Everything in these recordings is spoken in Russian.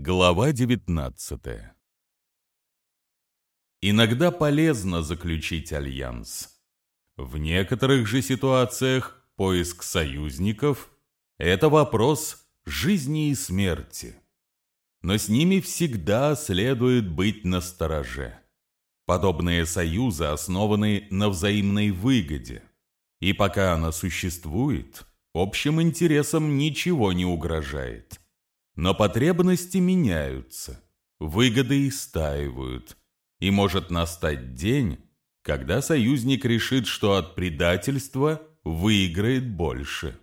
Глава 19 Иногда полезно заключить альянс. В некоторых же ситуациях поиск союзников – это вопрос жизни и смерти. Но с ними всегда следует быть настороже. Подобные союзы основаны на взаимной выгоде. И пока она существует, общим интересам ничего не угрожает. Но потребности меняются, выгоды истаивают, и может настать день, когда союзник решит, что от предательства выиграет больше.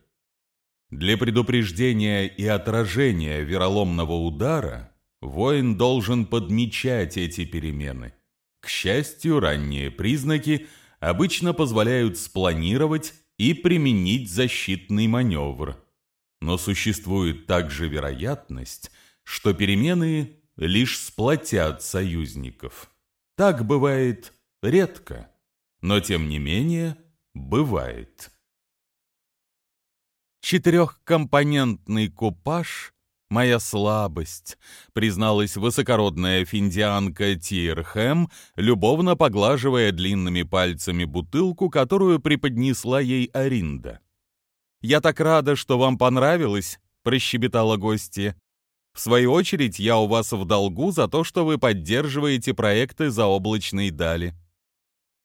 Для предупреждения и отражения вероломного удара воин должен подмечать эти перемены. К счастью, ранние признаки обычно позволяют спланировать и применить защитный маневр – но существует также вероятность, что перемены лишь сплотят союзников. Так бывает редко, но тем не менее бывает. Четырехкомпонентный купаж — моя слабость, призналась высокородная финдианка Тирхэм, любовно поглаживая длинными пальцами бутылку, которую преподнесла ей Аринда. «Я так рада, что вам понравилось», — прощебетала гостья. «В свою очередь, я у вас в долгу за то, что вы поддерживаете проекты заоблачной дали.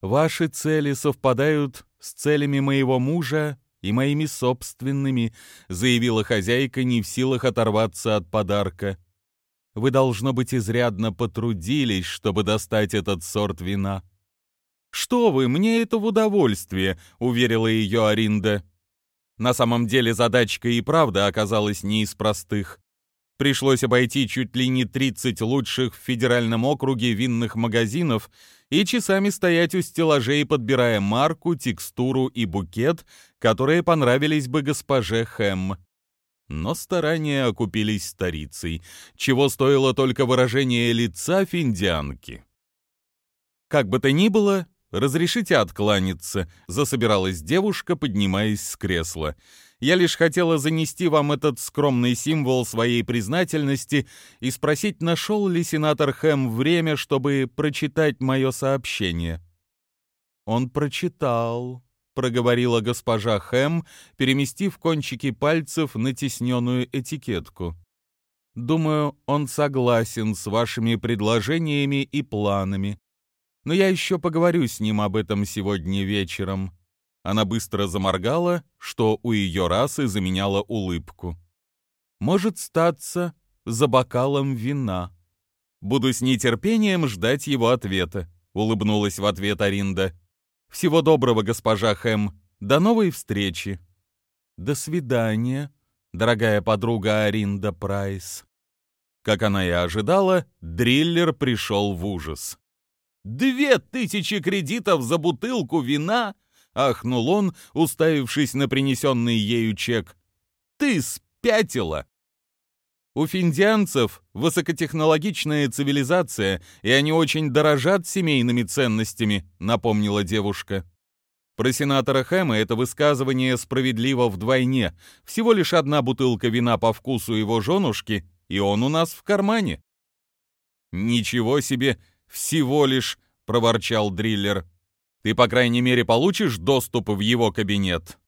Ваши цели совпадают с целями моего мужа и моими собственными», — заявила хозяйка, не в силах оторваться от подарка. «Вы, должно быть, изрядно потрудились, чтобы достать этот сорт вина». «Что вы, мне это в удовольствие», — уверила ее Аринда. На самом деле задачка и правда оказалась не из простых. Пришлось обойти чуть ли не 30 лучших в федеральном округе винных магазинов и часами стоять у стеллажей, подбирая марку, текстуру и букет, которые понравились бы госпоже Хэм. Но старания окупились старицей, чего стоило только выражение лица финдианки. Как бы то ни было, «Разрешите откланяться», — засобиралась девушка, поднимаясь с кресла. «Я лишь хотела занести вам этот скромный символ своей признательности и спросить, нашел ли сенатор Хэм время, чтобы прочитать мое сообщение». «Он прочитал», — проговорила госпожа Хэм, переместив кончики пальцев на тесненную этикетку. «Думаю, он согласен с вашими предложениями и планами но я еще поговорю с ним об этом сегодня вечером». Она быстро заморгала, что у ее расы заменяла улыбку. «Может статься за бокалом вина». «Буду с нетерпением ждать его ответа», — улыбнулась в ответ Аринда. «Всего доброго, госпожа Хэм. До новой встречи». «До свидания, дорогая подруга Аринда Прайс». Как она и ожидала, дриллер пришел в ужас. Две тысячи кредитов за бутылку вина!» — ахнул он, уставившись на принесенный ею чек. «Ты спятила!» «У финдианцев высокотехнологичная цивилизация, и они очень дорожат семейными ценностями», — напомнила девушка. Про сенатора Хэма это высказывание справедливо вдвойне. Всего лишь одна бутылка вина по вкусу его женушки, и он у нас в кармане. «Ничего себе!» «Всего лишь», — проворчал дриллер. «Ты, по крайней мере, получишь доступ в его кабинет?»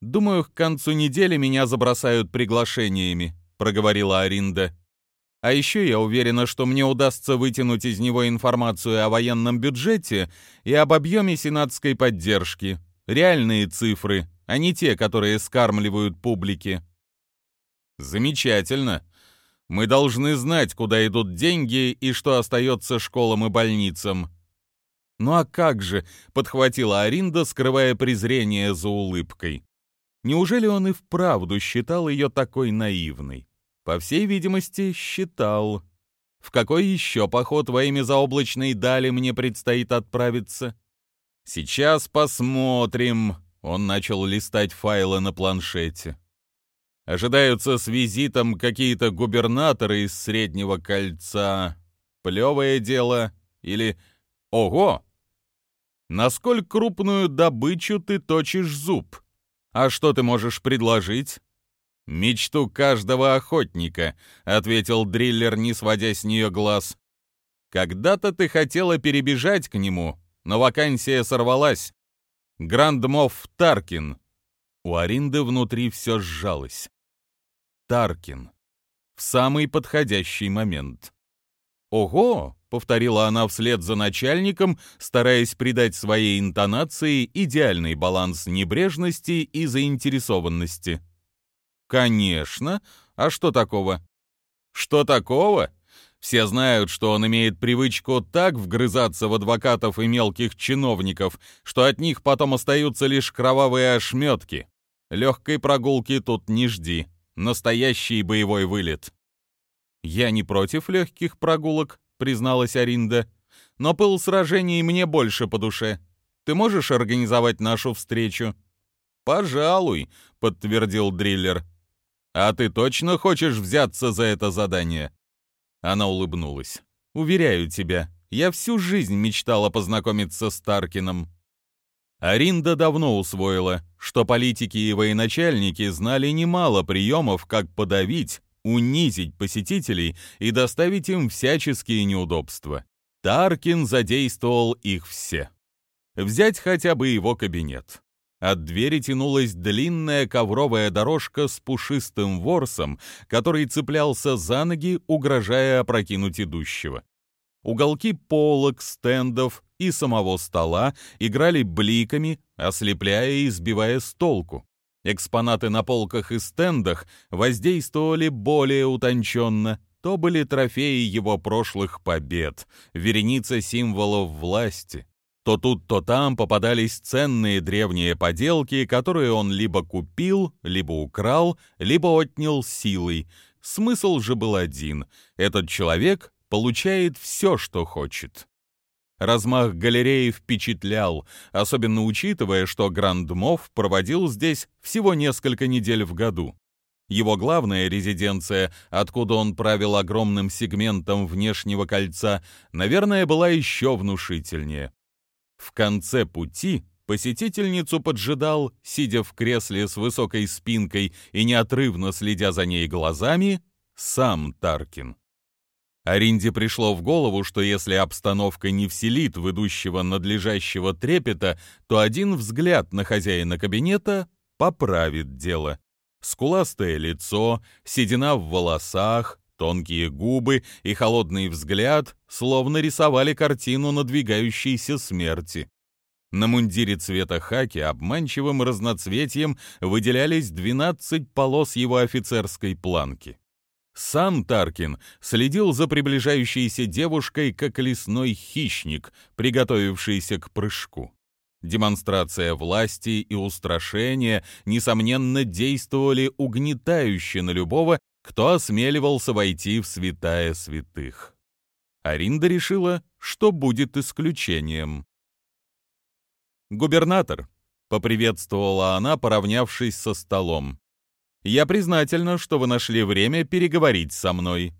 «Думаю, к концу недели меня забросают приглашениями», — проговорила Аринда. «А еще я уверена, что мне удастся вытянуть из него информацию о военном бюджете и об объеме сенатской поддержки. Реальные цифры, а не те, которые скармливают публике». «Замечательно», мы должны знать, куда идут деньги и что остается школам и больницам». «Ну а как же?» — подхватила Аринда, скрывая презрение за улыбкой. Неужели он и вправду считал ее такой наивной? По всей видимости, считал. В какой еще поход во имя заоблачной дали мне предстоит отправиться? Сейчас посмотрим. Он начал листать файлы на планшете. Ожидаются с визитом какие-то губернаторы из Среднего кольца. Плевое дело. Или «Ого! Насколько крупную добычу ты точишь зуб? А что ты можешь предложить?» «Мечту каждого охотника», — ответил дриллер, не сводя с нее глаз. «Когда-то ты хотела перебежать к нему, но вакансия сорвалась. Грандмов Таркин». У Аринды внутри все сжалось. Таркин. В самый подходящий момент. «Ого!» — повторила она вслед за начальником, стараясь придать своей интонации идеальный баланс небрежности и заинтересованности. «Конечно. А что такого?» «Что такого?» Все знают, что он имеет привычку так вгрызаться в адвокатов и мелких чиновников, что от них потом остаются лишь кровавые ошметки. Легкой прогулки тут не жди. Настоящий боевой вылет. «Я не против легких прогулок», — призналась Аринда. «Но пыл сражений мне больше по душе. Ты можешь организовать нашу встречу?» «Пожалуй», — подтвердил Дриллер. «А ты точно хочешь взяться за это задание?» Она улыбнулась. «Уверяю тебя, я всю жизнь мечтала познакомиться с Таркином». Аринда давно усвоила, что политики и военачальники знали немало приемов, как подавить, унизить посетителей и доставить им всяческие неудобства. Таркин задействовал их все. Взять хотя бы его кабинет. От двери тянулась длинная ковровая дорожка с пушистым ворсом, который цеплялся за ноги, угрожая опрокинуть идущего. Уголки полок, стендов и самого стола играли бликами, ослепляя и сбивая с толку. Экспонаты на полках и стендах воздействовали более утонченно. То были трофеи его прошлых побед, вереница символов власти. То тут, то там попадались ценные древние поделки, которые он либо купил, либо украл, либо отнял силой. Смысл же был один — этот человек получает все, что хочет. Размах галереи впечатлял, особенно учитывая, что Грандмов проводил здесь всего несколько недель в году. Его главная резиденция, откуда он правил огромным сегментом внешнего кольца, наверное, была еще внушительнее. В конце пути посетительницу поджидал, сидя в кресле с высокой спинкой и неотрывно следя за ней глазами, сам Таркин. Аринде пришло в голову, что если обстановка не вселит в идущего надлежащего трепета, то один взгляд на хозяина кабинета поправит дело. Скуластое лицо, седина в волосах, Тонкие губы и холодный взгляд словно рисовали картину надвигающейся смерти. На мундире цвета хаки обманчивым разноцветием выделялись 12 полос его офицерской планки. Сам Таркин следил за приближающейся девушкой, как лесной хищник, приготовившийся к прыжку. Демонстрация власти и устрашения, несомненно, действовали угнетающе на любого, кто осмеливался войти в святая святых. Аринда решила, что будет исключением. «Губернатор», — поприветствовала она, поравнявшись со столом, — «я признательна, что вы нашли время переговорить со мной».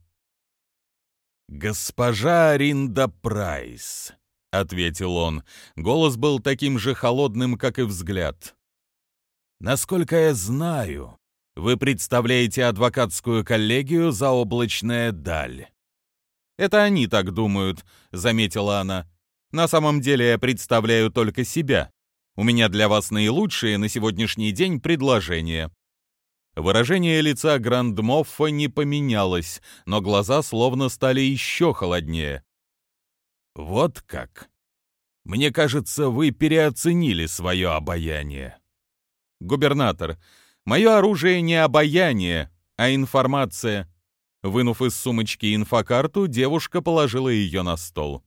«Госпожа Аринда Прайс», — ответил он. Голос был таким же холодным, как и взгляд. «Насколько я знаю, вы представляете адвокатскую коллегию «Заоблачная даль». «Это они так думают», — заметила она. «На самом деле я представляю только себя. У меня для вас наилучшие на сегодняшний день предложения». Выражение лица Грандмоффа не поменялось, но глаза словно стали еще холоднее. «Вот как. Мне кажется, вы переоценили свое обаяние». «Губернатор, Мое оружие не обаяние, а информация. Вынув из сумочки инфокарту, девушка положила ее на стол.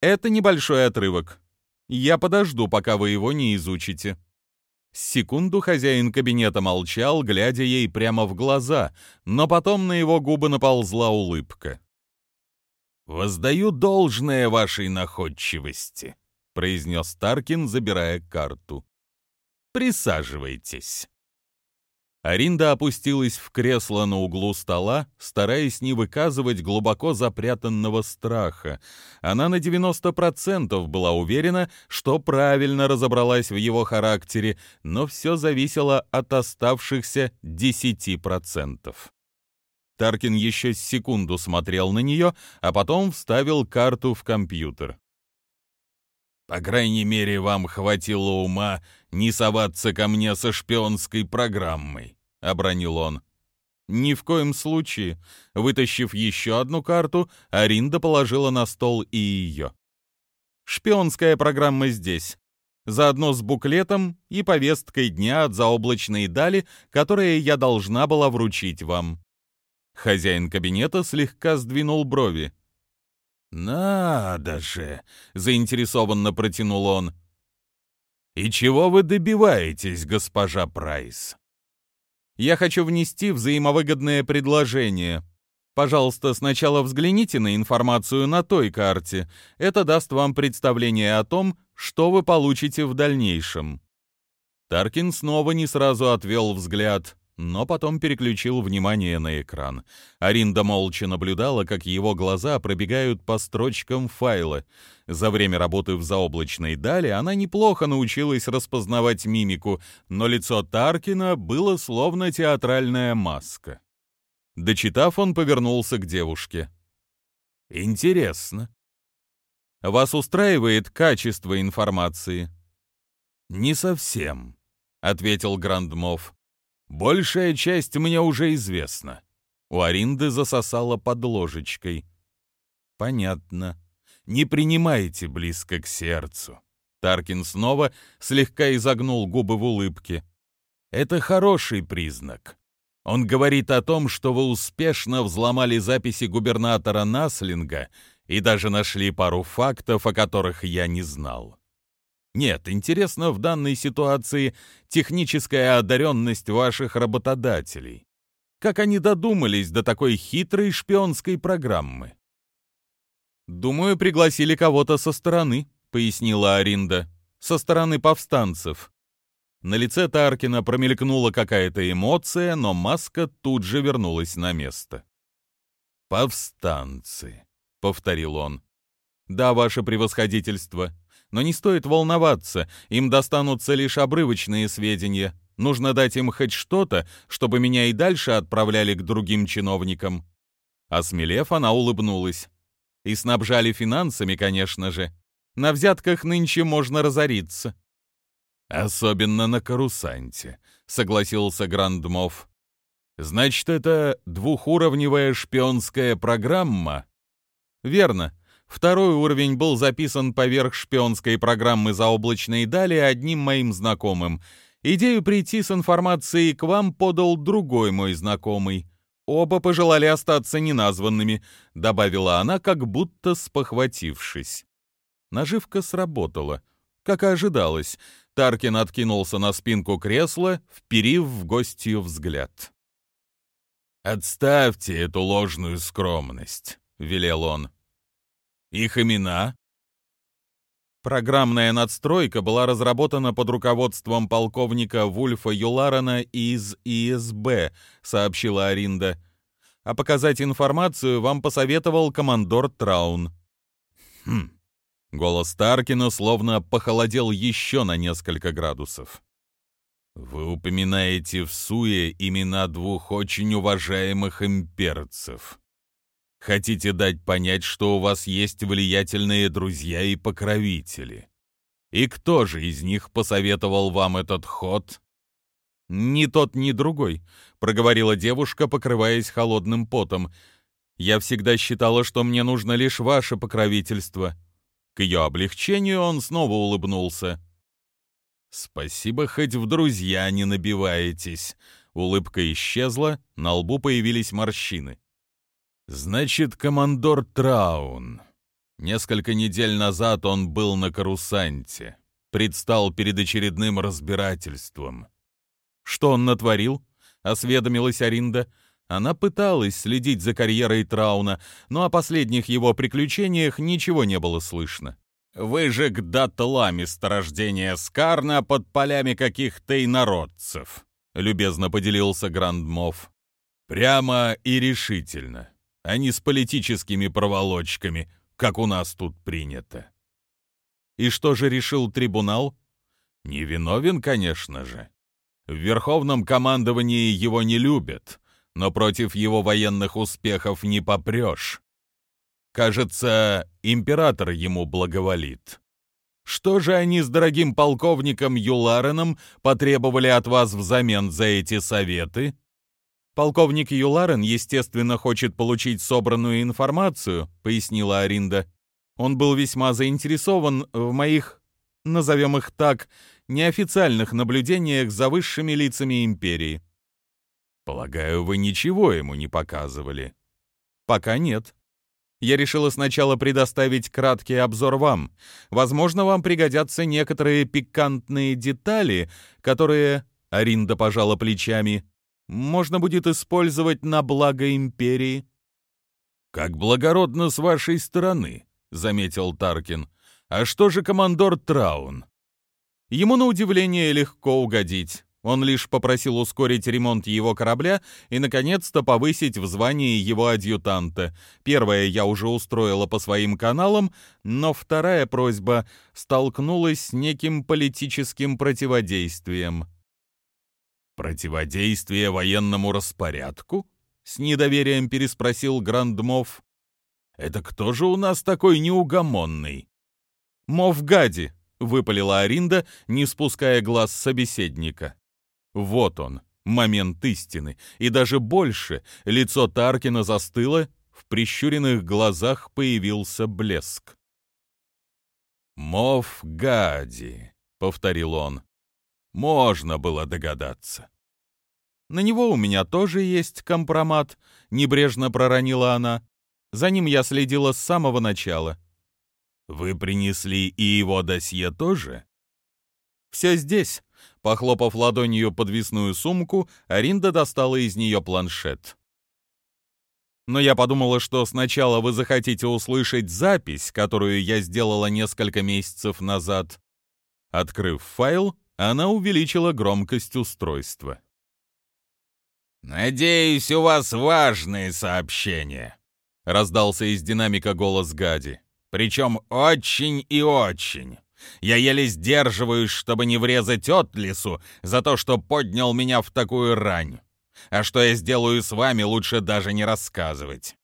Это небольшой отрывок. Я подожду, пока вы его не изучите. Секунду хозяин кабинета молчал, глядя ей прямо в глаза, но потом на его губы наползла улыбка. «Воздаю должное вашей находчивости», — произнес Таркин, забирая карту. «Присаживайтесь». Аринда опустилась в кресло на углу стола, стараясь не выказывать глубоко запрятанного страха. Она на 90% была уверена, что правильно разобралась в его характере, но все зависело от оставшихся 10%. Таркин еще секунду смотрел на нее, а потом вставил карту в компьютер. «По крайней мере, вам хватило ума не соваться ко мне со шпионской программой», — обронил он. Ни в коем случае. Вытащив еще одну карту, Аринда положила на стол и ее. Шпионская программа здесь. Заодно с буклетом и повесткой дня от заоблачной дали, которые я должна была вручить вам. Хозяин кабинета слегка сдвинул брови. «Надо же!» — заинтересованно протянул он. «И чего вы добиваетесь, госпожа Прайс?» «Я хочу внести взаимовыгодное предложение. Пожалуйста, сначала взгляните на информацию на той карте. Это даст вам представление о том, что вы получите в дальнейшем». Таркин снова не сразу отвел взгляд но потом переключил внимание на экран. Аринда молча наблюдала, как его глаза пробегают по строчкам файла. За время работы в заоблачной дали она неплохо научилась распознавать мимику, но лицо Таркина было словно театральная маска. Дочитав, он повернулся к девушке. «Интересно. Вас устраивает качество информации?» «Не совсем», — ответил Грандмов. Большая часть мне уже известна. У Аринды засосала под ложечкой. Понятно. Не принимайте близко к сердцу. Таркин снова слегка изогнул губы в улыбке. Это хороший признак. Он говорит о том, что вы успешно взломали записи губернатора Наслинга и даже нашли пару фактов, о которых я не знал. Нет, интересно в данной ситуации техническая одаренность ваших работодателей. Как они додумались до такой хитрой шпионской программы? «Думаю, пригласили кого-то со стороны», — пояснила Аринда. «Со стороны повстанцев». На лице Таркина промелькнула какая-то эмоция, но маска тут же вернулась на место. «Повстанцы», — повторил он. «Да, ваше превосходительство. Но не стоит волноваться, им достанутся лишь обрывочные сведения. Нужно дать им хоть что-то, чтобы меня и дальше отправляли к другим чиновникам». Осмелев, она улыбнулась. «И снабжали финансами, конечно же. На взятках нынче можно разориться». «Особенно на карусанте», — согласился Грандмов. «Значит, это двухуровневая шпионская программа?» «Верно. Второй уровень был записан поверх шпионской программы заоблачной дали одним моим знакомым. Идею прийти с информацией к вам подал другой мой знакомый. Оба пожелали остаться неназванными, добавила она, как будто спохватившись. Наживка сработала. Как и ожидалось, Таркин откинулся на спинку кресла, вперив в гостью взгляд. «Отставьте эту ложную скромность», — велел он. Их имена? Программная надстройка была разработана под руководством полковника Вульфа Юларана из ИСБ, сообщила Аринда. А показать информацию вам посоветовал командор Траун. Хм. Голос Таркина словно похолодел еще на несколько градусов. «Вы упоминаете в Суе имена двух очень уважаемых имперцев. Хотите дать понять, что у вас есть влиятельные друзья и покровители? И кто же из них посоветовал вам этот ход? Ни тот, ни другой, проговорила девушка, покрываясь холодным потом. Я всегда считала, что мне нужно лишь ваше покровительство. К ее облегчению он снова улыбнулся. «Спасибо, хоть в друзья не набиваетесь». Улыбка исчезла, на лбу появились морщины. Значит, командор Траун. Несколько недель назад он был на карусанте. Предстал перед очередным разбирательством. Что он натворил? Осведомилась Аринда. Она пыталась следить за карьерой Трауна, но о последних его приключениях ничего не было слышно. «Выжег дотла месторождение Скарна под полями каких-то инородцев», — любезно поделился Грандмов. «Прямо и решительно, а не с политическими проволочками, как у нас тут принято». «И что же решил трибунал?» «Невиновен, конечно же. В Верховном командовании его не любят, но против его военных успехов не попрешь. Кажется, император ему благоволит. Что же они с дорогим полковником Юлареном потребовали от вас взамен за эти советы? Полковник Юларен, естественно, хочет получить собранную информацию, пояснила Аринда. Он был весьма заинтересован в моих, назовем их так, неофициальных наблюдениях за высшими лицами империи. Полагаю, вы ничего ему не показывали? Пока нет. Я решила сначала предоставить краткий обзор вам. Возможно, вам пригодятся некоторые пикантные детали, которые, Аринда пожала плечами, можно будет использовать на благо империи. Как благородно с вашей стороны, заметил Таркин. А что же командор Траун? Ему на удивление легко угодить. Он лишь попросил ускорить ремонт его корабля и, наконец-то, повысить в звании его адъютанта. Первое я уже устроила по своим каналам, но вторая просьба столкнулась с неким политическим противодействием. «Противодействие военному распорядку?» — с недоверием переспросил Грандмов. «Это кто же у нас такой неугомонный?» «Мов Гади», — выпалила Аринда, не спуская глаз собеседника. Вот он, момент истины, и даже больше, лицо Таркина застыло, в прищуренных глазах появился блеск. «Мов Гади», — повторил он. «Можно было догадаться». «На него у меня тоже есть компромат», — небрежно проронила она. «За ним я следила с самого начала». «Вы принесли и его досье тоже?» «Все здесь», Похлопав ладонью подвесную сумку, Аринда достала из нее планшет. Но я подумала, что сначала вы захотите услышать запись, которую я сделала несколько месяцев назад. Открыв файл, она увеличила громкость устройства. «Надеюсь, у вас важные сообщения», — раздался из динамика голос Гади. «Причем очень и очень. Я еле сдерживаюсь, чтобы не врезать Отлису за то, что поднял меня в такую рань. А что я сделаю с вами, лучше даже не рассказывать».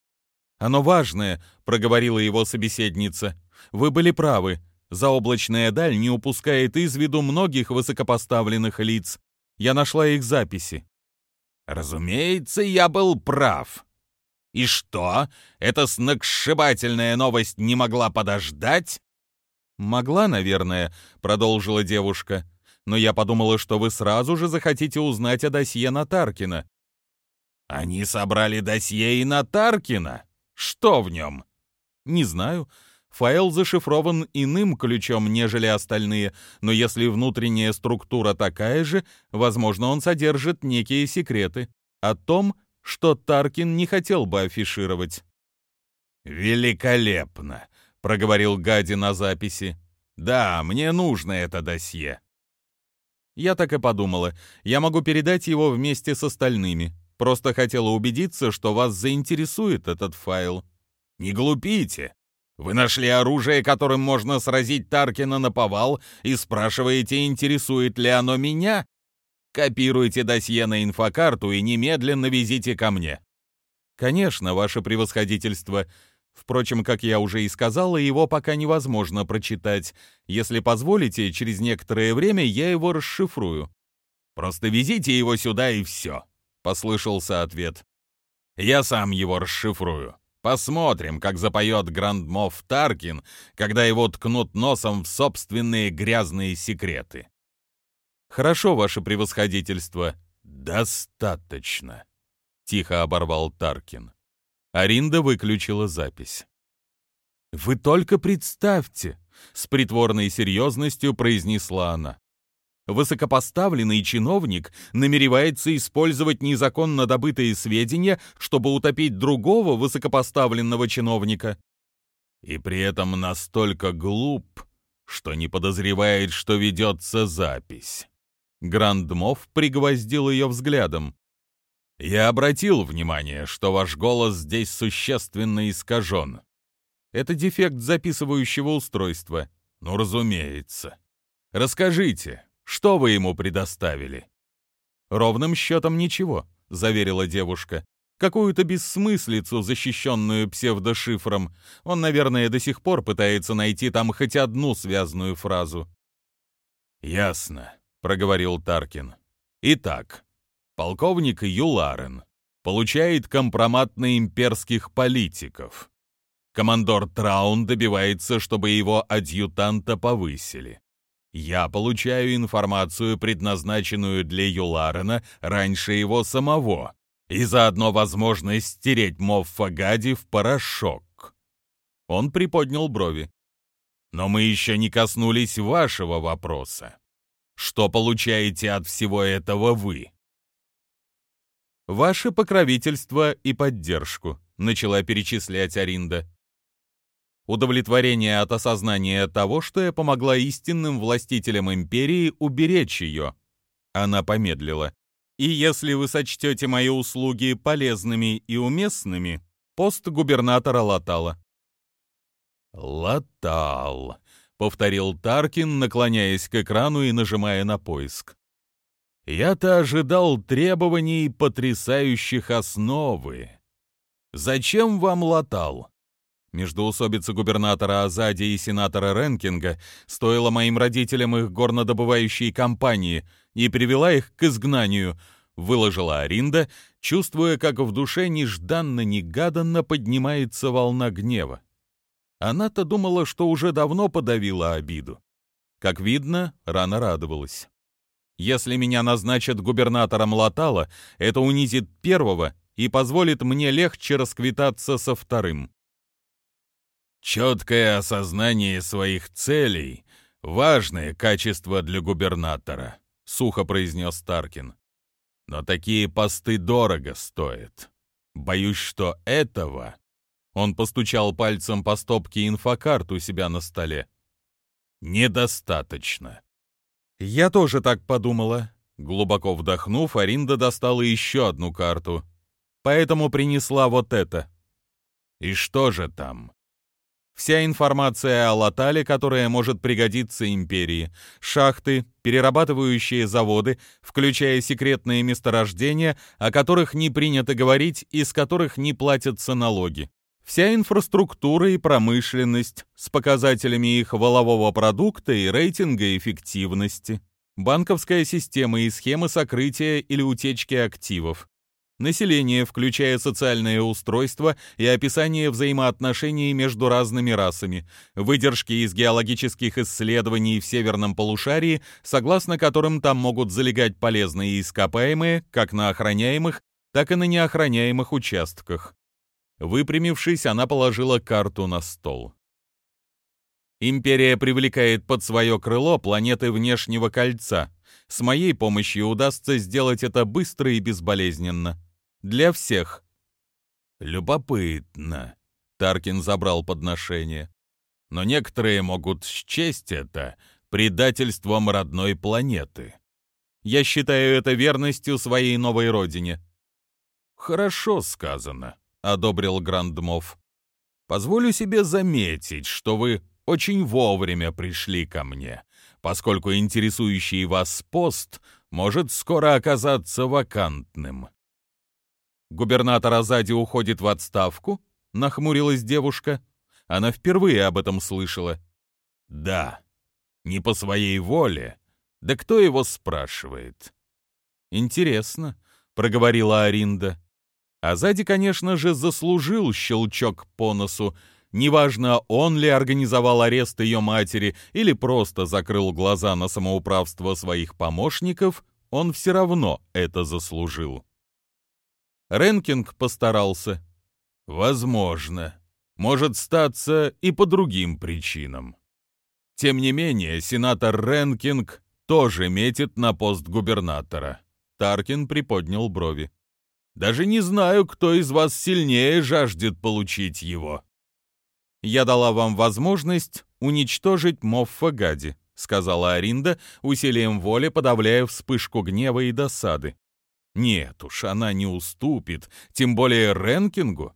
«Оно важное», — проговорила его собеседница. «Вы были правы. Заоблачная даль не упускает из виду многих высокопоставленных лиц. Я нашла их записи». «Разумеется, я был прав. И что, эта сногсшибательная новость не могла подождать?» «Могла, наверное», — продолжила девушка. «Но я подумала, что вы сразу же захотите узнать о досье на Таркина». «Они собрали досье и на Таркина? Что в нем?» «Не знаю. Файл зашифрован иным ключом, нежели остальные, но если внутренняя структура такая же, возможно, он содержит некие секреты о том, что Таркин не хотел бы афишировать». «Великолепно!» проговорил Гади на записи. «Да, мне нужно это досье». Я так и подумала. Я могу передать его вместе с остальными. Просто хотела убедиться, что вас заинтересует этот файл. Не глупите. Вы нашли оружие, которым можно сразить Таркина на повал, и спрашиваете, интересует ли оно меня? Копируйте досье на инфокарту и немедленно везите ко мне. Конечно, ваше превосходительство. Впрочем, как я уже и сказала, его пока невозможно прочитать. Если позволите, через некоторое время я его расшифрую. Просто везите его сюда и все, — послышался ответ. Я сам его расшифрую. Посмотрим, как запоет Грандмов Таркин, когда его ткнут носом в собственные грязные секреты. Хорошо, ваше превосходительство. Достаточно, — тихо оборвал Таркин. Аринда выключила запись. «Вы только представьте!» — с притворной серьезностью произнесла она. Высокопоставленный чиновник намеревается использовать незаконно добытые сведения, чтобы утопить другого высокопоставленного чиновника. И при этом настолько глуп, что не подозревает, что ведется запись. Грандмов пригвоздил ее взглядом. «Я обратил внимание, что ваш голос здесь существенно искажен. Это дефект записывающего устройства. Ну, разумеется. Расскажите, что вы ему предоставили?» «Ровным счетом ничего», — заверила девушка. «Какую-то бессмыслицу, защищенную псевдошифром. Он, наверное, до сих пор пытается найти там хоть одну связанную фразу». «Ясно», — проговорил Таркин. «Итак, полковник Юларен получает компромат на имперских политиков. Командор Траун добивается, чтобы его адъютанта повысили. Я получаю информацию, предназначенную для Юларена, раньше его самого, и заодно возможность стереть Моффа Гади в порошок. Он приподнял брови. Но мы еще не коснулись вашего вопроса. Что получаете от всего этого вы? Ваше покровительство и поддержку, начала перечислять Аринда удовлетворение от осознания того, что я помогла истинным властителям империи уберечь ее. Она помедлила. И если вы сочтете мои услуги полезными и уместными, пост губернатора Латала. «Латал», — повторил Таркин, наклоняясь к экрану и нажимая на поиск. «Я-то ожидал требований потрясающих основы. Зачем вам Латал?» Междоусобица губернатора Азади и сенатора Ренкинга стоила моим родителям их горнодобывающей компании и привела их к изгнанию, выложила Аринда, чувствуя, как в душе нежданно-негаданно поднимается волна гнева. Она-то думала, что уже давно подавила обиду. Как видно, рано радовалась. Если меня назначат губернатором Латала, это унизит первого и позволит мне легче расквитаться со вторым. Четкое осознание своих целей — важное качество для губернатора, — сухо произнес Таркин. Но такие посты дорого стоят. Боюсь, что этого... Он постучал пальцем по стопке инфокарт у себя на столе. «Недостаточно». «Я тоже так подумала». Глубоко вдохнув, Аринда достала еще одну карту. Поэтому принесла вот это. «И что же там?» Вся информация о Латале, которая может пригодиться империи. Шахты, перерабатывающие заводы, включая секретные месторождения, о которых не принято говорить и с которых не платятся налоги. Вся инфраструктура и промышленность с показателями их волового продукта и рейтинга эффективности. Банковская система и схемы сокрытия или утечки активов население, включая социальное устройство и описание взаимоотношений между разными расами, выдержки из геологических исследований в северном полушарии, согласно которым там могут залегать полезные ископаемые как на охраняемых, так и на неохраняемых участках. Выпрямившись, она положила карту на стол. Империя привлекает под свое крыло планеты внешнего кольца. С моей помощью удастся сделать это быстро и безболезненно. Для всех. Любопытно. Таркин забрал подношение. Но некоторые могут счесть это предательством родной планеты. Я считаю это верностью своей новой родине. Хорошо сказано, одобрил Грандмов. Позволю себе заметить, что вы очень вовремя пришли ко мне, поскольку интересующий вас пост может скоро оказаться вакантным. Губернатор Азади уходит в отставку? Нахмурилась девушка. Она впервые об этом слышала. Да, не по своей воле. Да кто его спрашивает? Интересно, проговорила Аринда. Азади, конечно же, заслужил щелчок по носу. Неважно, он ли организовал арест ее матери или просто закрыл глаза на самоуправство своих помощников, он все равно это заслужил. Ренкинг постарался. Возможно. Может статься и по другим причинам. Тем не менее, сенатор Ренкинг тоже метит на пост губернатора. Таркин приподнял брови. Даже не знаю, кто из вас сильнее жаждет получить его. Я дала вам возможность уничтожить Моффа Гади, сказала Аринда, усилием воли подавляя вспышку гнева и досады. Нет уж, она не уступит, тем более Ренкингу.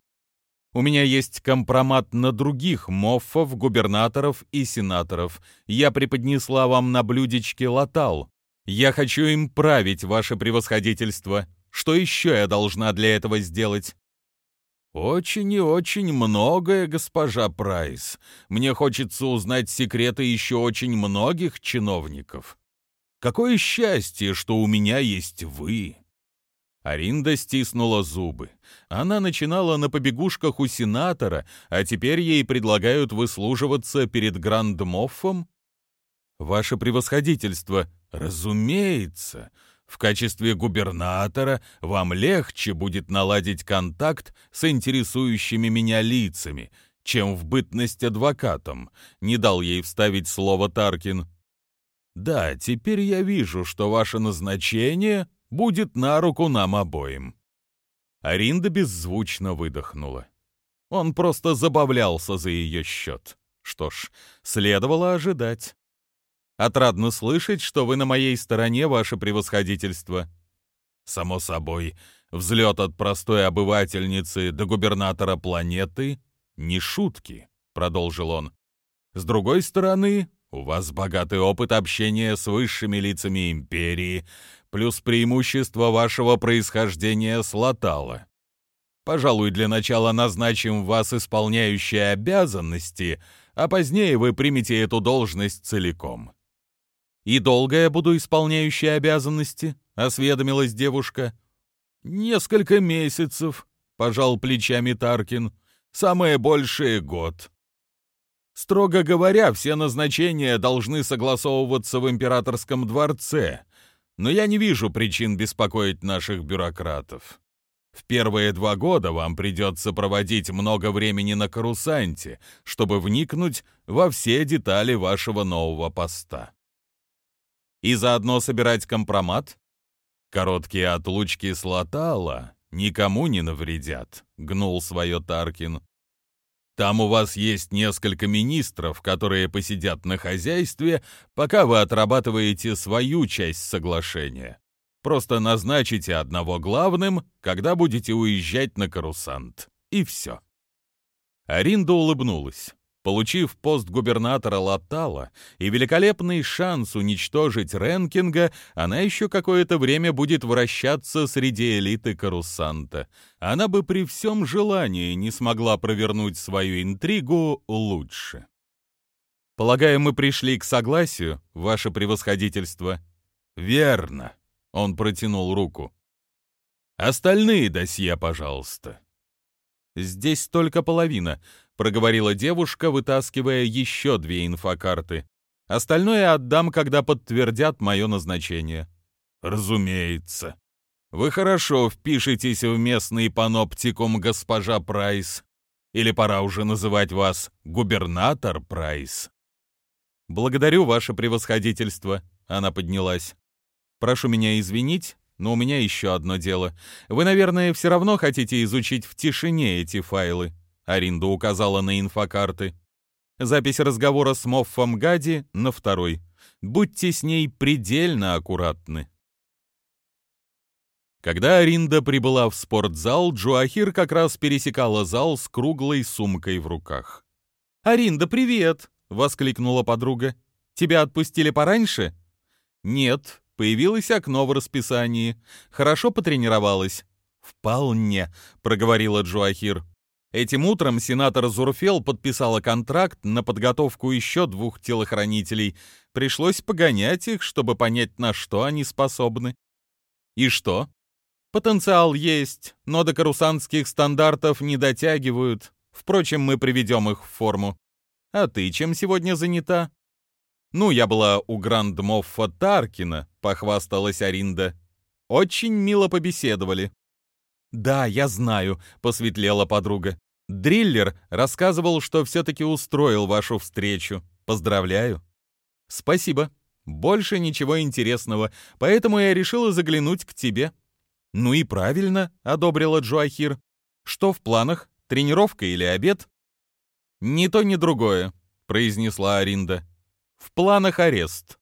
У меня есть компромат на других моффов, губернаторов и сенаторов. Я преподнесла вам на блюдечке латал. Я хочу им править, ваше превосходительство. Что еще я должна для этого сделать?» «Очень и очень многое, госпожа Прайс. Мне хочется узнать секреты еще очень многих чиновников. Какое счастье, что у меня есть вы!» Аринда стиснула зубы. Она начинала на побегушках у сенатора, а теперь ей предлагают выслуживаться перед Грандмоффом? «Ваше превосходительство, разумеется!» В качестве губернатора вам легче будет наладить контакт с интересующими меня лицами, чем в бытность адвокатом, не дал ей вставить слово Таркин. Да, теперь я вижу, что ваше назначение будет на руку нам обоим. Аринда беззвучно выдохнула. Он просто забавлялся за ее счет. Что ж, следовало ожидать. Отрадно слышать, что вы на моей стороне, ваше превосходительство. Само собой, взлет от простой обывательницы до губернатора планеты — не шутки, — продолжил он. С другой стороны, у вас богатый опыт общения с высшими лицами империи, плюс преимущество вашего происхождения с Латала. Пожалуй, для начала назначим вас исполняющие обязанности, а позднее вы примете эту должность целиком. «И долго я буду исполняющей обязанности?» — осведомилась девушка. «Несколько месяцев», — пожал плечами Таркин. «Самое большее — год». Строго говоря, все назначения должны согласовываться в императорском дворце, но я не вижу причин беспокоить наших бюрократов. В первые два года вам придется проводить много времени на карусанте, чтобы вникнуть во все детали вашего нового поста и заодно собирать компромат? Короткие отлучки с Латала никому не навредят, гнул свое Таркин. Там у вас есть несколько министров, которые посидят на хозяйстве, пока вы отрабатываете свою часть соглашения. Просто назначите одного главным, когда будете уезжать на карусант. И все. Аринда улыбнулась. Получив пост губернатора Латала и великолепный шанс уничтожить Ренкинга, она еще какое-то время будет вращаться среди элиты Карусанта. Она бы при всем желании не смогла провернуть свою интригу лучше. «Полагаю, мы пришли к согласию, ваше превосходительство?» «Верно», — он протянул руку. «Остальные досье, пожалуйста». «Здесь только половина проговорила девушка, вытаскивая еще две инфокарты. Остальное отдам, когда подтвердят мое назначение. Разумеется. Вы хорошо впишетесь в местный паноптикум, госпожа Прайс. Или пора уже называть вас губернатор Прайс? Благодарю ваше превосходительство. Она поднялась. Прошу меня извинить, но у меня еще одно дело. Вы, наверное, все равно хотите изучить в тишине эти файлы. Аринда указала на инфокарты. Запись разговора с Моффом Гади на второй. Будьте с ней предельно аккуратны. Когда Аринда прибыла в спортзал, Джоахир как раз пересекала зал с круглой сумкой в руках. «Аринда, привет!» — воскликнула подруга. «Тебя отпустили пораньше?» «Нет, появилось окно в расписании. Хорошо потренировалась?» «Вполне», — проговорила Джоахир. Этим утром сенатор Зурфел подписала контракт на подготовку еще двух телохранителей. Пришлось погонять их, чтобы понять, на что они способны. И что? Потенциал есть, но до карусанских стандартов не дотягивают. Впрочем, мы приведем их в форму. А ты чем сегодня занята? Ну, я была у грандмоффа Таркина, похвасталась Аринда. Очень мило побеседовали. «Да, я знаю», — посветлела подруга. «Дриллер рассказывал, что все-таки устроил вашу встречу. Поздравляю». «Спасибо. Больше ничего интересного, поэтому я решила заглянуть к тебе». «Ну и правильно», — одобрила Джоахир. «Что в планах? Тренировка или обед?» «Ни то, ни другое», — произнесла Аринда. В планах арест.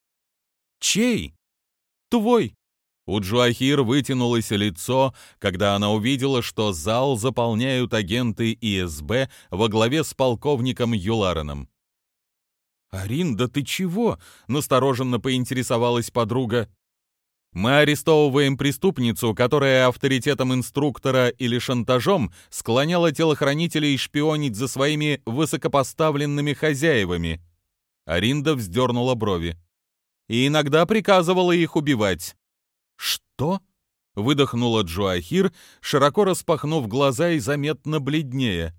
Чей? Твой. У Джоахир вытянулось лицо, когда она увидела, что зал заполняют агенты ИСБ во главе с полковником Юлареном. «Арин, да ты чего?» — настороженно поинтересовалась подруга. «Мы арестовываем преступницу, которая авторитетом инструктора или шантажом склоняла телохранителей шпионить за своими высокопоставленными хозяевами». Аринда вздернула брови. «И иногда приказывала их убивать». «Что?» — выдохнула Джоахир, широко распахнув глаза и заметно бледнее.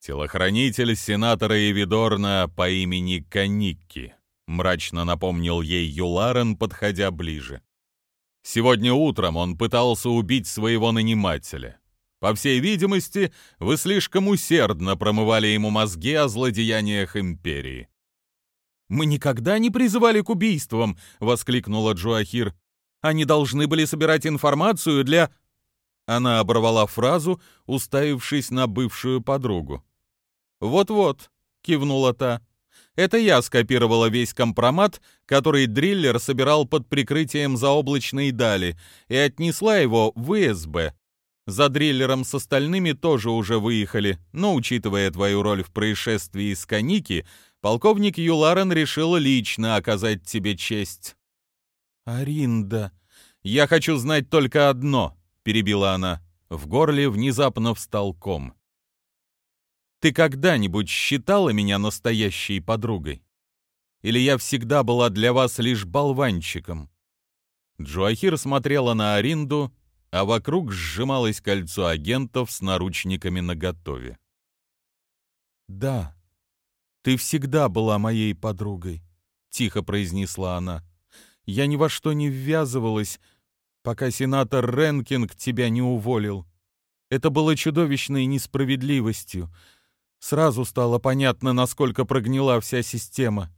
«Телохранитель сенатора Эвидорна по имени Каникки», — мрачно напомнил ей Юларен, подходя ближе. «Сегодня утром он пытался убить своего нанимателя. По всей видимости, вы слишком усердно промывали ему мозги о злодеяниях Империи». «Мы никогда не призывали к убийствам!» — воскликнула Джоахир. Они должны были собирать информацию для...» Она оборвала фразу, уставившись на бывшую подругу. «Вот-вот», — кивнула та. «Это я скопировала весь компромат, который Дриллер собирал под прикрытием заоблачной дали, и отнесла его в ИСБ. За Дриллером с остальными тоже уже выехали, но, учитывая твою роль в происшествии с Каники, полковник Юларен решил лично оказать тебе честь». «Аринда, я хочу знать только одно», — перебила она. В горле внезапно встал ком. «Ты когда-нибудь считала меня настоящей подругой? Или я всегда была для вас лишь болванчиком?» Джоахир смотрела на Аринду, а вокруг сжималось кольцо агентов с наручниками наготове. «Да, ты всегда была моей подругой», — тихо произнесла она. Я ни во что не ввязывалась, пока сенатор Ренкинг тебя не уволил. Это было чудовищной несправедливостью. Сразу стало понятно, насколько прогнила вся система.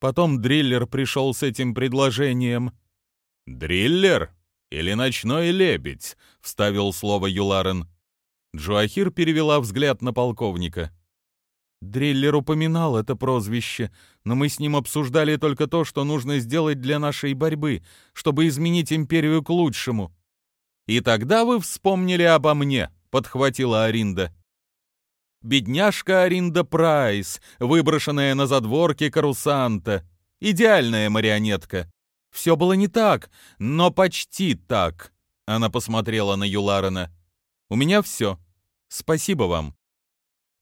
Потом Дриллер пришел с этим предложением. «Дриллер? Или ночной лебедь?» — вставил слово Юларен. Джоахир перевела взгляд на полковника. Дриллер упоминал это прозвище, но мы с ним обсуждали только то, что нужно сделать для нашей борьбы, чтобы изменить империю к лучшему. И тогда вы вспомнили обо мне, подхватила Аринда. Бедняжка Аринда Прайс, выброшенная на задворке карусанта. Идеальная марионетка. Все было не так, но почти так. Она посмотрела на Юларена. У меня все. Спасибо вам.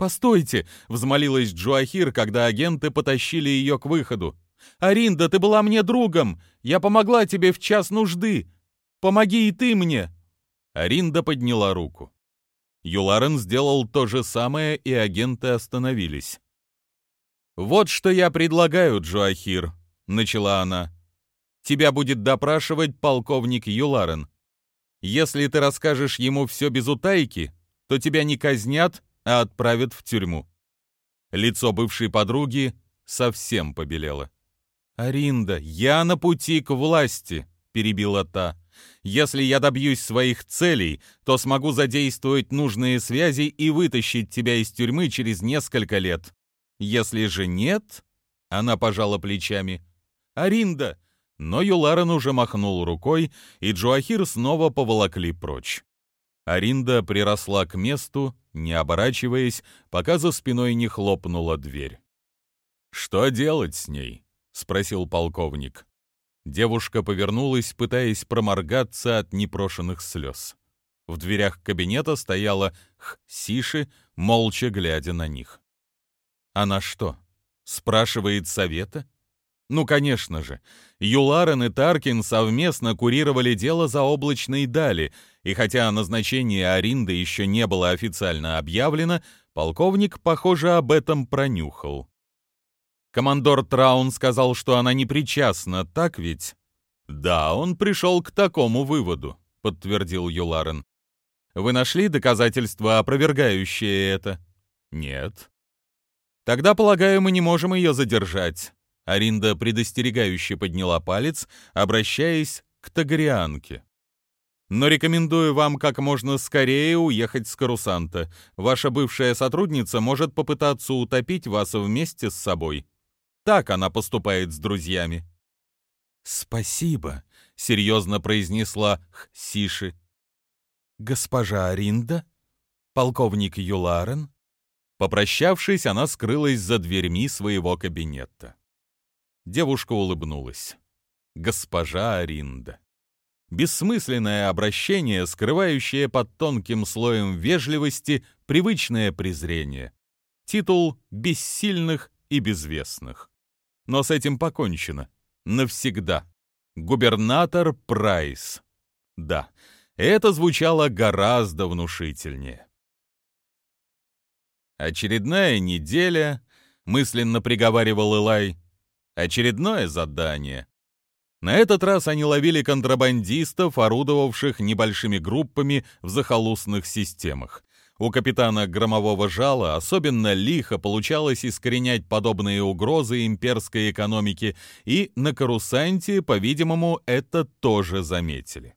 «Постойте!» — взмолилась Джоахир, когда агенты потащили ее к выходу. «Аринда, ты была мне другом! Я помогла тебе в час нужды! Помоги и ты мне!» Аринда подняла руку. Юларен сделал то же самое, и агенты остановились. «Вот что я предлагаю, Джоахир», — начала она. «Тебя будет допрашивать полковник Юларен. Если ты расскажешь ему все без утайки, то тебя не казнят, а отправят в тюрьму. Лицо бывшей подруги совсем побелело. «Аринда, я на пути к власти», — перебила та. «Если я добьюсь своих целей, то смогу задействовать нужные связи и вытащить тебя из тюрьмы через несколько лет. Если же нет...» — она пожала плечами. «Аринда!» Но Юларен уже махнул рукой, и Джоахир снова поволокли прочь. Аринда приросла к месту, не оборачиваясь, пока за спиной не хлопнула дверь. «Что делать с ней?» — спросил полковник. Девушка повернулась, пытаясь проморгаться от непрошенных слез. В дверях кабинета стояла Х-Сиши, молча глядя на них. «Она что, спрашивает совета?» Ну, конечно же. Юларен и Таркин совместно курировали дело за облачной дали, и хотя назначение Аринды еще не было официально объявлено, полковник, похоже, об этом пронюхал. Командор Траун сказал, что она не причастна, так ведь? Да, он пришел к такому выводу, подтвердил Юларен. Вы нашли доказательства, опровергающие это? Нет. Тогда, полагаю, мы не можем ее задержать. Аринда предостерегающе подняла палец, обращаясь к Тагрианке. «Но рекомендую вам как можно скорее уехать с Карусанта. Ваша бывшая сотрудница может попытаться утопить вас вместе с собой. так она поступает с друзьями. «Спасибо», — серьезно произнесла Хсиши. «Госпожа Аринда? Полковник Юларен?» Попрощавшись, она скрылась за дверьми своего кабинета. Девушка улыбнулась. «Госпожа Аринда». Бессмысленное обращение, скрывающее под тонким слоем вежливости привычное презрение. Титул бессильных и безвестных. Но с этим покончено. Навсегда. Губернатор Прайс. Да, это звучало гораздо внушительнее. Очередная неделя, мысленно приговаривал Илай. Очередное задание. На этот раз они ловили контрабандистов, орудовавших небольшими группами в захолустных системах. У капитана Громового Жала особенно лихо получалось искоренять подобные угрозы имперской экономики, и на Карусанте, по-видимому, это тоже заметили.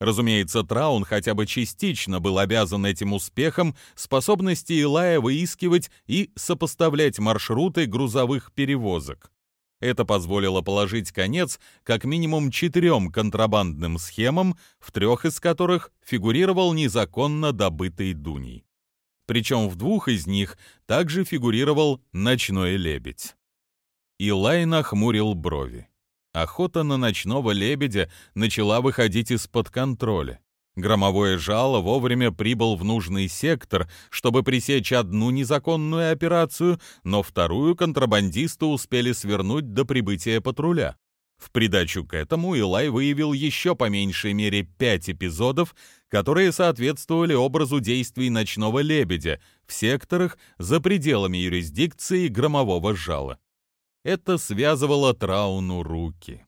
Разумеется, Траун хотя бы частично был обязан этим успехом способности Илая выискивать и сопоставлять маршруты грузовых перевозок. Это позволило положить конец как минимум четырем контрабандным схемам, в трех из которых фигурировал незаконно добытый Дуней. Причем в двух из них также фигурировал ночной лебедь. Илай нахмурил брови. Охота на ночного лебедя начала выходить из-под контроля. Громовое жало вовремя прибыл в нужный сектор, чтобы пресечь одну незаконную операцию, но вторую контрабандисты успели свернуть до прибытия патруля. В придачу к этому Илай выявил еще по меньшей мере пять эпизодов, которые соответствовали образу действий ночного лебедя в секторах за пределами юрисдикции громового жала. Это связывало Трауну руки.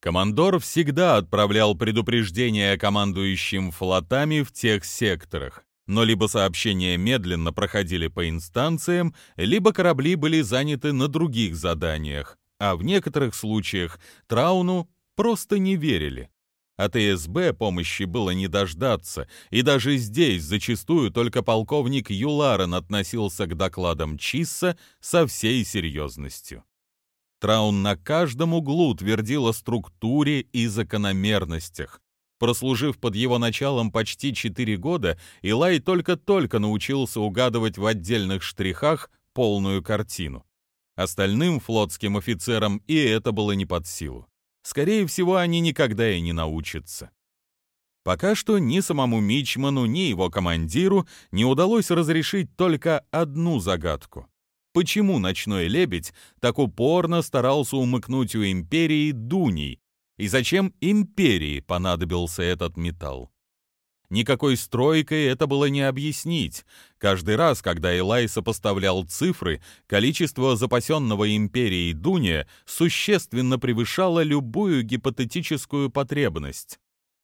Командор всегда отправлял предупреждения командующим флотами в тех секторах, но либо сообщения медленно проходили по инстанциям, либо корабли были заняты на других заданиях, а в некоторых случаях Трауну просто не верили. От ИСБ помощи было не дождаться, и даже здесь зачастую только полковник Юларен относился к докладам Чисса со всей серьезностью. Траун на каждом углу твердил о структуре и закономерностях. Прослужив под его началом почти четыре года, Илай только-только научился угадывать в отдельных штрихах полную картину. Остальным флотским офицерам и это было не под силу. Скорее всего, они никогда и не научатся. Пока что ни самому Мичману, ни его командиру не удалось разрешить только одну загадку почему ночной лебедь так упорно старался умыкнуть у империи Дуней, и зачем империи понадобился этот металл. Никакой стройкой это было не объяснить. Каждый раз, когда Элай сопоставлял цифры, количество запасенного империей Дуния существенно превышало любую гипотетическую потребность.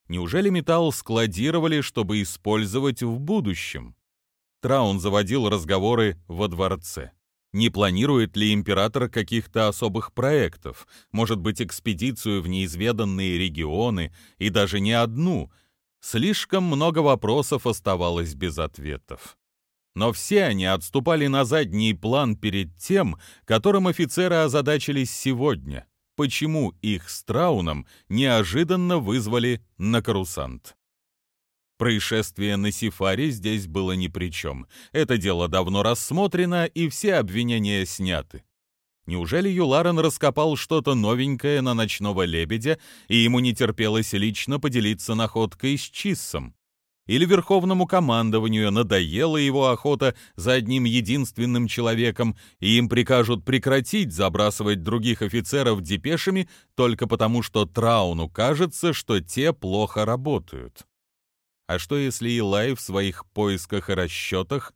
Неужели металл складировали, чтобы использовать в будущем? Траун заводил разговоры во дворце. Не планирует ли император каких-то особых проектов, может быть, экспедицию в неизведанные регионы и даже не одну? Слишком много вопросов оставалось без ответов. Но все они отступали на задний план перед тем, которым офицеры озадачились сегодня. Почему их с Трауном неожиданно вызвали на карусант? Происшествие на Сифаре здесь было ни при чем. Это дело давно рассмотрено, и все обвинения сняты. Неужели Юларен раскопал что-то новенькое на ночного лебедя, и ему не терпелось лично поделиться находкой с Чиссом? Или верховному командованию надоела его охота за одним единственным человеком, и им прикажут прекратить забрасывать других офицеров депешами только потому, что Трауну кажется, что те плохо работают? А что если Илай в своих поисках и расчетах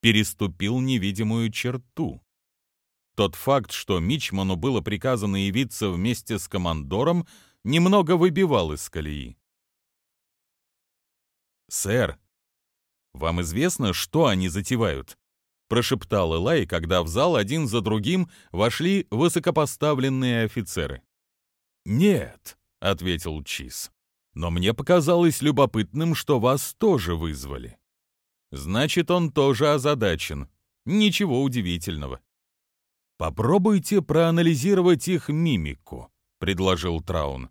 переступил невидимую черту? Тот факт, что Мичману было приказано явиться вместе с командором, немного выбивал из колеи. «Сэр, вам известно, что они затевают?» — прошептал Элай, когда в зал один за другим вошли высокопоставленные офицеры. «Нет», — ответил Чиз но мне показалось любопытным, что вас тоже вызвали. Значит, он тоже озадачен. Ничего удивительного. «Попробуйте проанализировать их мимику», — предложил Траун.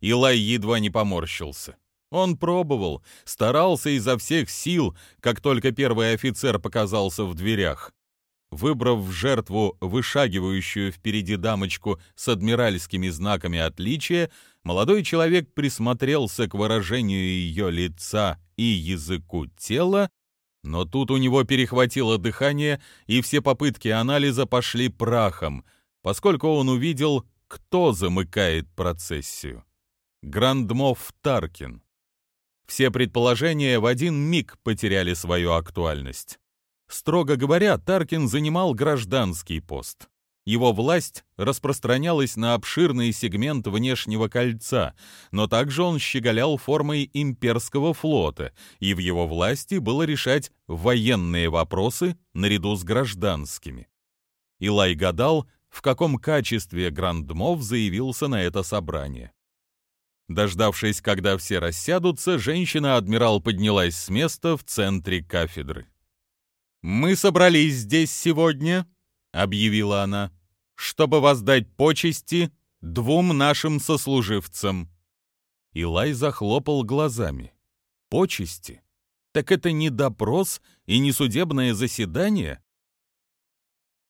Илай едва не поморщился. Он пробовал, старался изо всех сил, как только первый офицер показался в дверях. Выбрав в жертву вышагивающую впереди дамочку с адмиральскими знаками отличия, молодой человек присмотрелся к выражению ее лица и языку тела, но тут у него перехватило дыхание, и все попытки анализа пошли прахом, поскольку он увидел, кто замыкает процессию. Грандмов Таркин. Все предположения в один миг потеряли свою актуальность. Строго говоря, Таркин занимал гражданский пост. Его власть распространялась на обширный сегмент внешнего кольца, но также он щеголял формой имперского флота, и в его власти было решать военные вопросы наряду с гражданскими. Илай гадал, в каком качестве Грандмов заявился на это собрание. Дождавшись, когда все рассядутся, женщина-адмирал поднялась с места в центре кафедры. «Мы собрались здесь сегодня», — объявила она, — «чтобы воздать почести двум нашим сослуживцам». Илай захлопал глазами. «Почести? Так это не допрос и не судебное заседание?»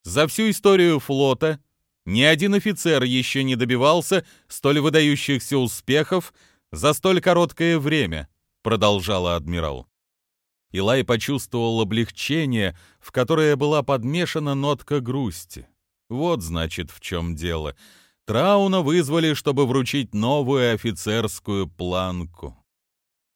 За всю историю флота ни один офицер еще не добивался столь выдающихся успехов за столь короткое время, продолжала адмирал. Илай почувствовал облегчение, в которое была подмешана нотка грусти. Вот, значит, в чем дело. Трауна вызвали, чтобы вручить новую офицерскую планку.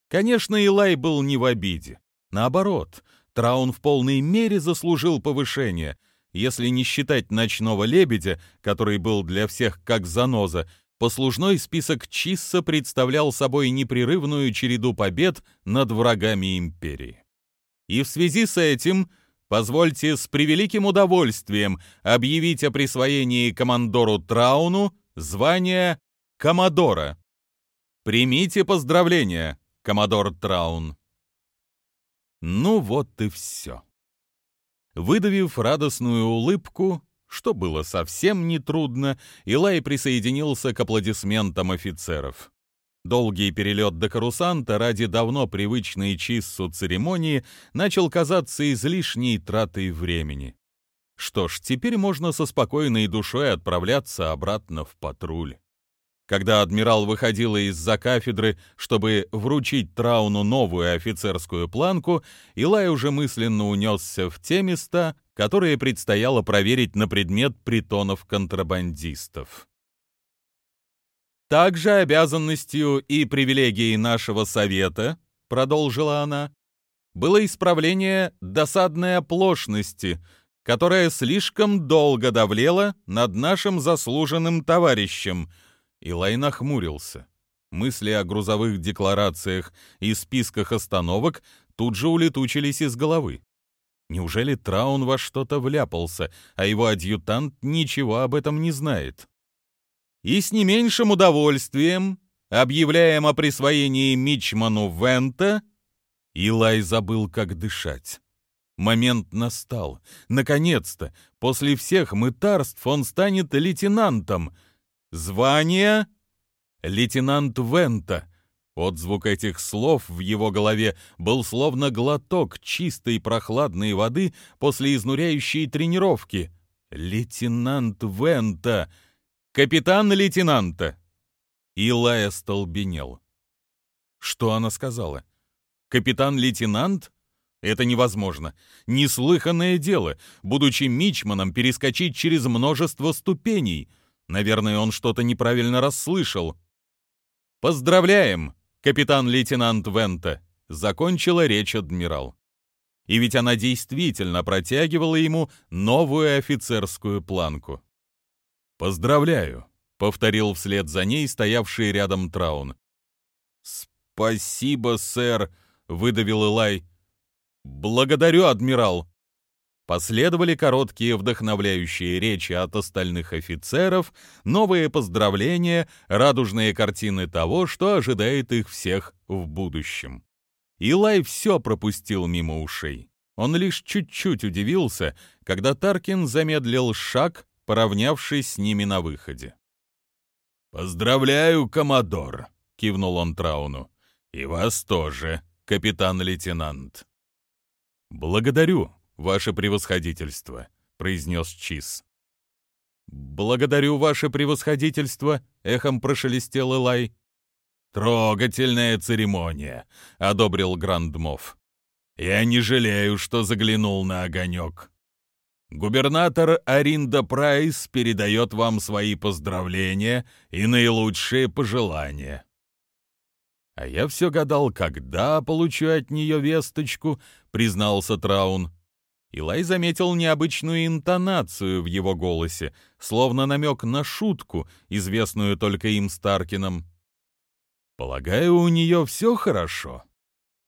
Конечно, Илай был не в обиде. Наоборот, Траун в полной мере заслужил повышение — если не считать ночного лебедя, который был для всех как заноза, послужной список Чисса представлял собой непрерывную череду побед над врагами империи. И в связи с этим позвольте с превеликим удовольствием объявить о присвоении командору Трауну звания Комодора. Примите поздравления, комодор Траун. Ну вот и все. Выдавив радостную улыбку, что было совсем нетрудно, Илай присоединился к аплодисментам офицеров. Долгий перелет до Карусанта ради давно привычной Чиссу церемонии начал казаться излишней тратой времени. Что ж, теперь можно со спокойной душой отправляться обратно в патруль. Когда адмирал выходила из-за кафедры, чтобы вручить Трауну новую офицерскую планку, Илай уже мысленно унесся в те места, которые предстояло проверить на предмет притонов контрабандистов. «Также обязанностью и привилегией нашего совета», — продолжила она, — «было исправление досадной оплошности, которая слишком долго давлела над нашим заслуженным товарищем — Илай нахмурился. Мысли о грузовых декларациях и списках остановок тут же улетучились из головы. Неужели Траун во что-то вляпался, а его адъютант ничего об этом не знает? И с не меньшим удовольствием объявляем о присвоении Мичману Вента, Илай забыл, как дышать. Момент настал. Наконец-то, после всех мытарств он станет лейтенантом — Звание — лейтенант Вента. Отзвук этих слов в его голове был словно глоток чистой прохладной воды после изнуряющей тренировки. Лейтенант Вента! Капитан лейтенанта! Илая столбенел. Что она сказала? Капитан-лейтенант? Это невозможно. Неслыханное дело, будучи мичманом, перескочить через множество ступеней — Наверное, он что-то неправильно расслышал. «Поздравляем, капитан-лейтенант Вента!» — закончила речь адмирал. И ведь она действительно протягивала ему новую офицерскую планку. «Поздравляю!» — повторил вслед за ней стоявший рядом Траун. «Спасибо, сэр!» — выдавил Илай. «Благодарю, адмирал!» Последовали короткие вдохновляющие речи от остальных офицеров, новые поздравления, радужные картины того, что ожидает их всех в будущем. Илай все пропустил мимо ушей. Он лишь чуть-чуть удивился, когда Таркин замедлил шаг поравнявшись с ними на выходе. «Поздравляю, коммодор!» — кивнул он Трауну. «И вас тоже, капитан-лейтенант». «Благодарю, ваше превосходительство», — произнес Чиз. «Благодарю, ваше превосходительство», — эхом прошелестел Элай. «Трогательная церемония», — одобрил Грандмов. «Я не жалею, что заглянул на огонек. Губернатор Аринда Прайс передает вам свои поздравления и наилучшие пожелания». «А я все гадал, когда получу от нее весточку», — признался Траун. Илай заметил необычную интонацию в его голосе, словно намек на шутку, известную только им Старкином. «Полагаю, у нее все хорошо?»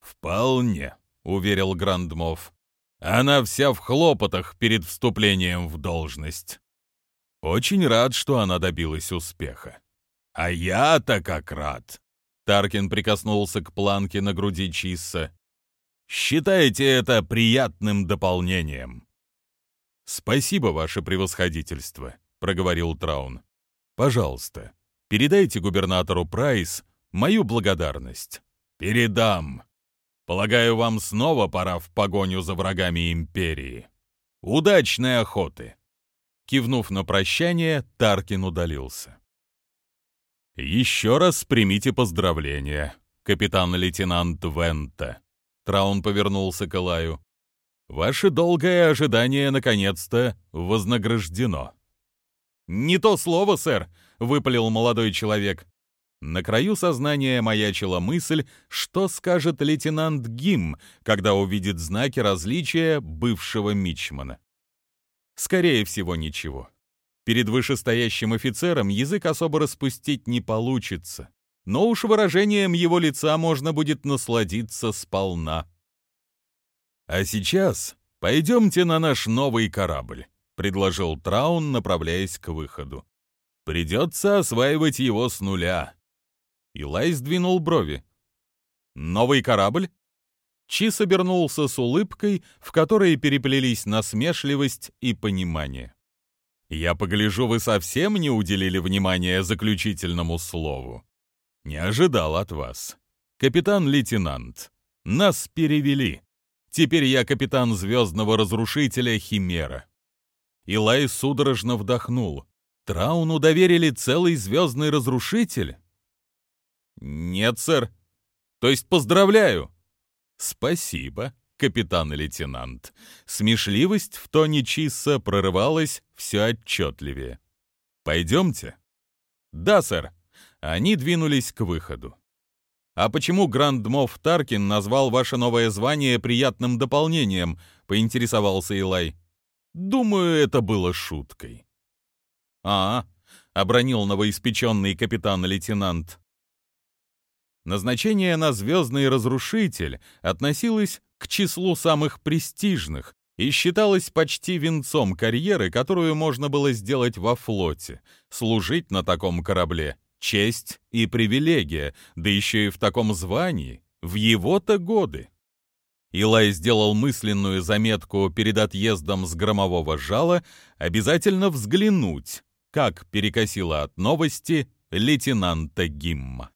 «Вполне», — уверил Грандмов. «Она вся в хлопотах перед вступлением в должность. Очень рад, что она добилась успеха. А я-то как рад!» Таркин прикоснулся к планке на груди Чисса. Считайте это приятным дополнением. Спасибо, ваше превосходительство, проговорил Траун. Пожалуйста, передайте губернатору Прайс мою благодарность. Передам. Полагаю, вам снова пора в погоню за врагами империи. Удачной охоты. Кивнув на прощание, Таркин удалился. «Еще раз примите поздравления, капитан-лейтенант Вента», Траун повернулся к Элаю. «Ваше долгое ожидание, наконец-то, вознаграждено». «Не то слово, сэр», — выпалил молодой человек. На краю сознания маячила мысль, что скажет лейтенант Гим, когда увидит знаки различия бывшего мичмана. Скорее всего, ничего. Перед вышестоящим офицером язык особо распустить не получится но уж выражением его лица можно будет насладиться сполна. «А сейчас пойдемте на наш новый корабль», — предложил Траун, направляясь к выходу. «Придется осваивать его с нуля». Илай сдвинул брови. «Новый корабль?» Чис обернулся с улыбкой, в которой переплелись насмешливость и понимание. «Я погляжу, вы совсем не уделили внимания заключительному слову. Не ожидал от вас. Капитан-лейтенант, нас перевели. Теперь я капитан звездного разрушителя Химера. Илай судорожно вдохнул. Трауну доверили целый звездный разрушитель? Нет, сэр. То есть поздравляю. Спасибо, капитан-лейтенант. Смешливость в тоне Чисса прорывалась все отчетливее. Пойдемте? Да, сэр. Они двинулись к выходу. «А почему Грандмов Таркин назвал ваше новое звание приятным дополнением?» — поинтересовался Илай. «Думаю, это было шуткой». «А, — обронил новоиспеченный капитан-лейтенант. Назначение на «Звездный разрушитель» относилось к числу самых престижных и считалось почти венцом карьеры, которую можно было сделать во флоте, служить на таком корабле честь и привилегия, да еще и в таком звании, в его-то годы. Илай сделал мысленную заметку перед отъездом с громового жала обязательно взглянуть, как перекосило от новости лейтенанта Гимма.